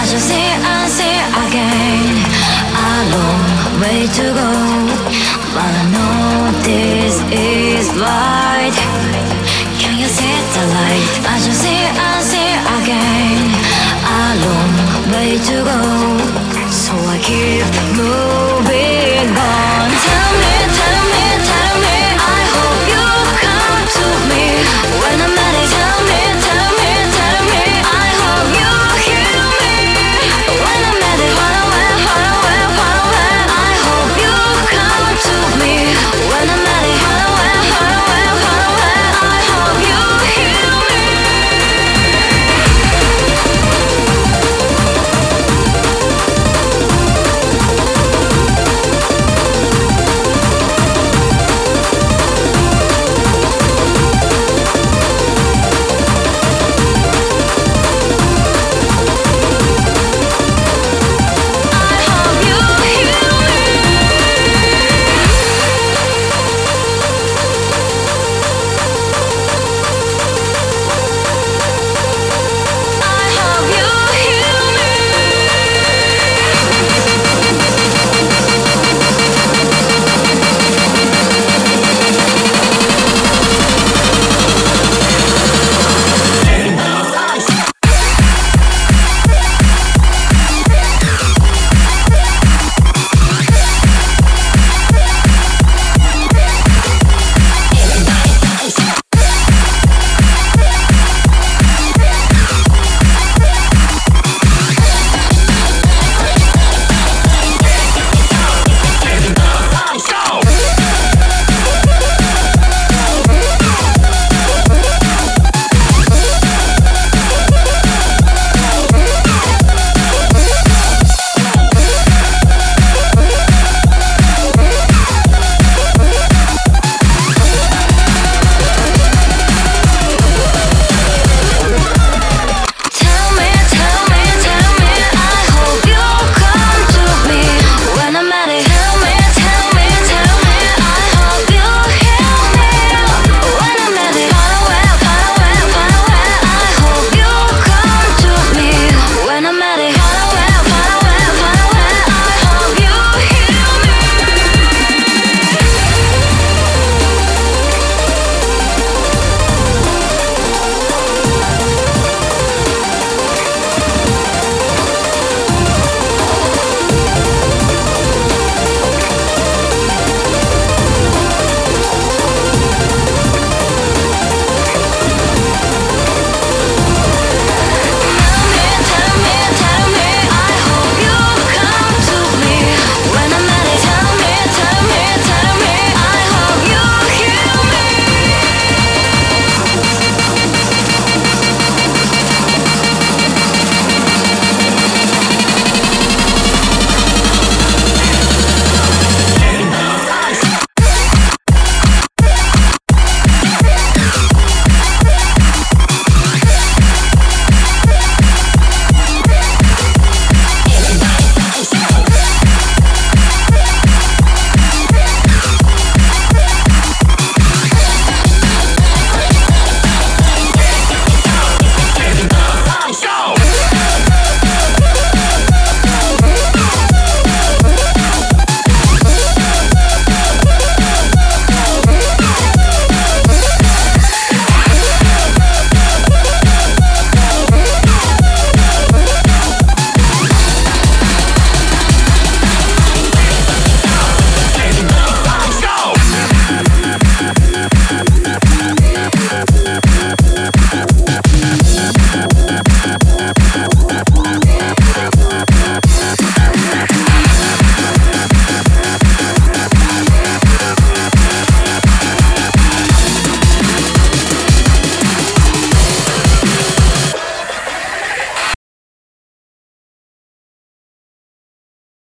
I shall see and see again. A long way to go, but I know this is right. Can you see the light? I shall see and see again. A long way to go, so I keep.